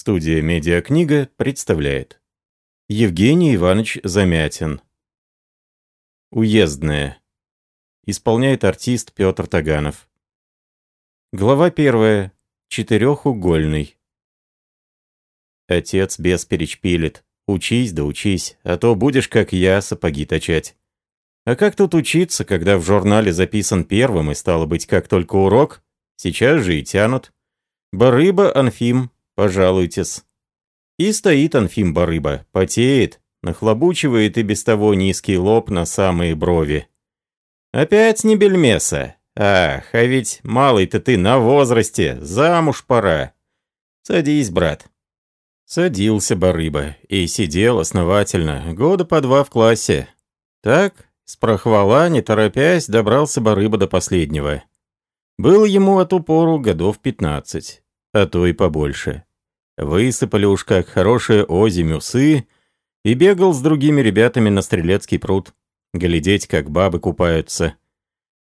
Студия «Медиакнига» представляет Евгений Иванович Замятин Уездная Исполняет артист Петр Таганов Глава первая. Четырехугольный Отец без перечпилит. Учись да учись, а то будешь, как я, сапоги точать. А как тут учиться, когда в журнале записан первым и стало быть, как только урок, сейчас же и тянут. Барыба Анфим, пожалуйтесь. И стоит Анфим Барыба, потеет, нахлобучивает и без того низкий лоб на самые брови. Опять не бельмеса. Ах, а ведь малый-то ты на возрасте, замуж пора. Садись, брат. Садился Барыба и сидел основательно, года по два в классе. Так, с прохвала, не торопясь, добрался Барыба до последнего. Был ему от упору годов пятнадцать, а то и побольше. Высыпали уж как хорошие озимь усы, и бегал с другими ребятами на Стрелецкий пруд, глядеть, как бабы купаются.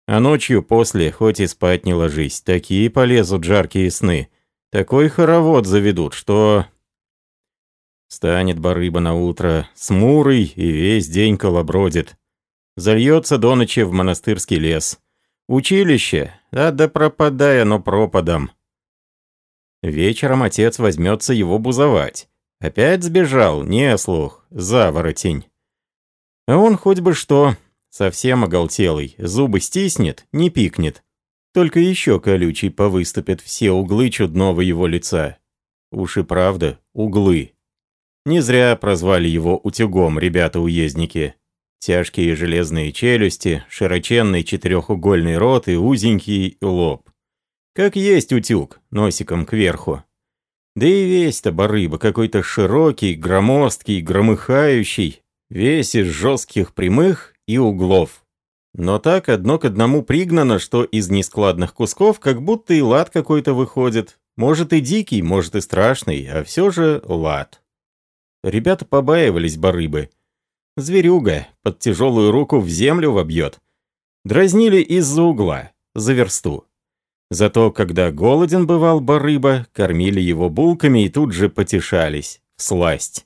А ночью после, хоть и спать не ложись, такие полезут жаркие сны, такой хоровод заведут, что Станет барыба на утро, смурый и весь день колобродит. Зальется до ночи в монастырский лес. Училище, а да пропадая, но пропадом. Вечером отец возьмется его бузовать. Опять сбежал, не слух, заворотень. А он хоть бы что, совсем оголтелый, зубы стиснет, не пикнет. Только еще колючий повыступят все углы чудного его лица. Уж и правда, углы. Не зря прозвали его утюгом ребята-уездники. Тяжкие железные челюсти, широченный четырехугольный рот и узенький лоб. Как есть утюг, носиком кверху. Да и весь-то барыба какой-то широкий, громоздкий, громыхающий, весь из жестких прямых и углов. Но так одно к одному пригнано, что из нескладных кусков как будто и лад какой-то выходит. Может и дикий, может и страшный, а все же лад. Ребята побаивались барыбы. Зверюга под тяжелую руку в землю вобьет. Дразнили из-за угла, за версту. Зато, когда голоден бывал барыба, кормили его булками и тут же потешались. Сласть.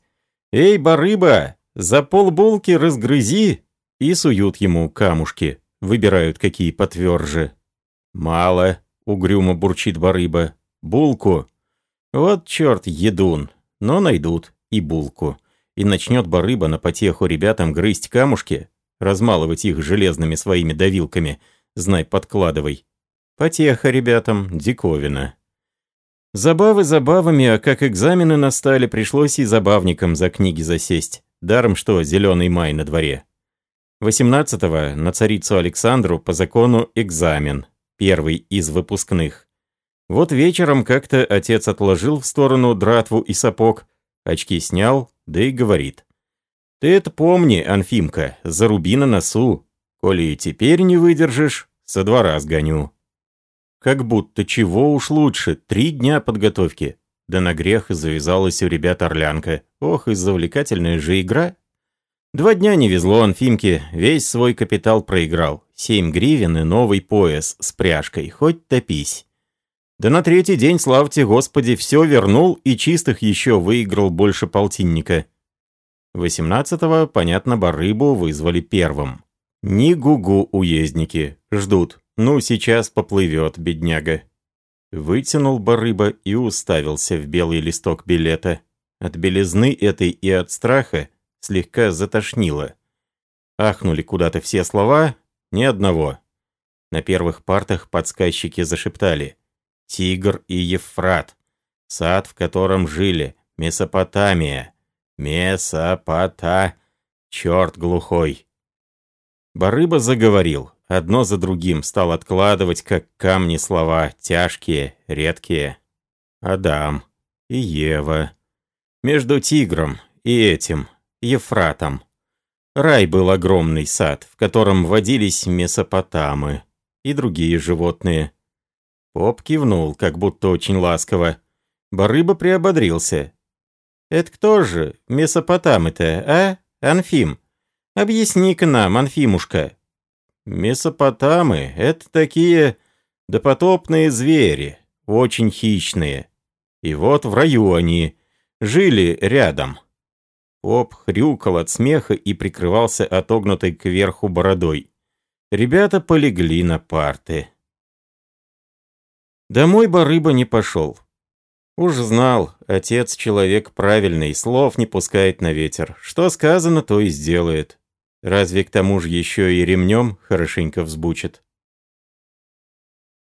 «Эй, барыба, за полбулки разгрызи!» И суют ему камушки. Выбирают, какие потверже. «Мало», — угрюмо бурчит барыба. «Булку». «Вот черт, едун. Но найдут и булку. И начнет барыба на потеху ребятам грызть камушки, размалывать их железными своими давилками, знай, подкладывай. Потеха ребятам, диковина. Забавы забавами, а как экзамены настали, пришлось и забавникам за книги засесть. Даром что, зеленый май на дворе. 18-го на царицу Александру по закону экзамен, первый из выпускных. Вот вечером как-то отец отложил в сторону дратву и сапог, Очки снял, да и говорит. «Ты это помни, Анфимка, заруби на носу. Коли теперь не выдержишь, со двора сгоню». Как будто чего уж лучше, три дня подготовки. Да на грех завязалась у ребят орлянка. Ох, и завлекательная же игра. Два дня не везло Анфимке, весь свой капитал проиграл. Семь гривен и новый пояс с пряжкой, хоть топись. Да на третий день, славьте Господи, все вернул и чистых еще выиграл больше полтинника. Восемнадцатого, понятно, барыбу вызвали первым. Ни гугу уездники. Ждут. Ну, сейчас поплывет, бедняга. Вытянул барыба и уставился в белый листок билета. От белизны этой и от страха слегка затошнило. Ахнули куда-то все слова, ни одного. На первых партах подсказчики зашептали. Тигр и Ефрат, сад, в котором жили, Месопотамия, Месопота, черт глухой. Барыба заговорил, одно за другим стал откладывать, как камни слова, тяжкие, редкие. Адам и Ева. Между тигром и этим, Ефратом. Рай был огромный сад, в котором водились месопотамы и другие животные. Поп кивнул, как будто очень ласково. Барыба приободрился. «Это кто же, месопотамы-то, а, Анфим? Объясни-ка нам, Анфимушка». «Месопотамы — это такие допотопные звери, очень хищные. И вот в раю они. Жили рядом. Поп хрюкал от смеха и прикрывался отогнутой кверху бородой. Ребята полегли на парты. Домой барыба не пошел. Уж знал, отец человек правильный, слов не пускает на ветер. Что сказано, то и сделает. Разве к тому же еще и ремнем хорошенько взбучит.